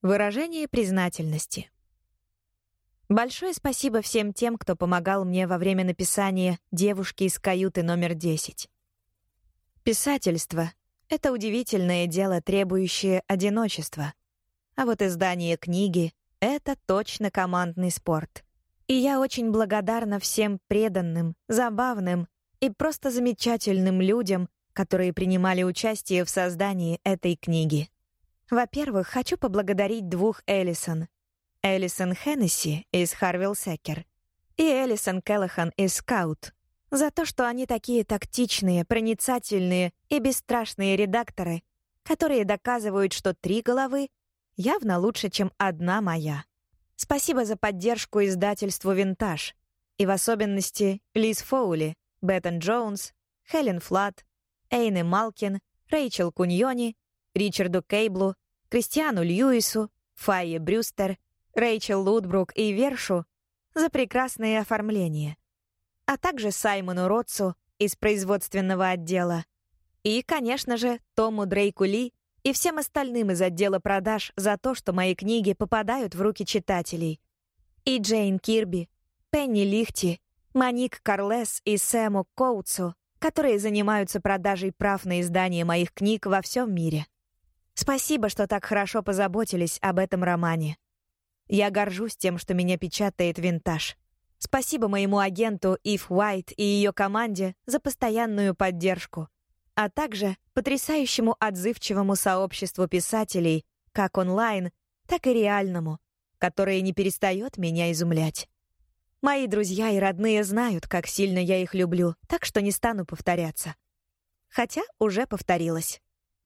Выражение признательности. Большое спасибо всем тем, кто помогал мне во время написания «Девушки из каюты номер 10». Писательство — это удивительное дело, требующее одиночества. А вот издание книги — это точно командный спорт. И я очень благодарна всем преданным, забавным и просто замечательным людям, которые принимали участие в создании этой книги. Во-первых, хочу поблагодарить двух Эллисон. Эллисон Хеннесси из Харвилл Секер и Эллисон Келлахан из Скаут за то, что они такие тактичные, проницательные и бесстрашные редакторы, которые доказывают, что три головы явно лучше, чем одна моя. Спасибо за поддержку издательству «Винтаж», и в особенности Лиз Фоули, Беттон Джонс, Хелен Флат, Эйны Малкин, Рэйчел Куньони Ричарду Кейблу, Кристиану Льюису, Файе Брюстер, Рэйчел Лутбрук и Вершу за прекрасные оформления, а также Саймону Ротсу из производственного отдела и, конечно же, Тому Дрейку Ли и всем остальным из отдела продаж за то, что мои книги попадают в руки читателей. И Джейн Кирби, Пенни Лихти, Моник Карлес и Сэму Коутсу, которые занимаются продажей прав на издание моих книг во всем мире. Спасибо, что так хорошо позаботились об этом романе. Я горжусь тем, что меня печатает «Винтаж». Спасибо моему агенту Ив Уайт и ее команде за постоянную поддержку, а также потрясающему отзывчивому сообществу писателей, как онлайн, так и реальному, которое не перестает меня изумлять. Мои друзья и родные знают, как сильно я их люблю, так что не стану повторяться. Хотя уже повторилась.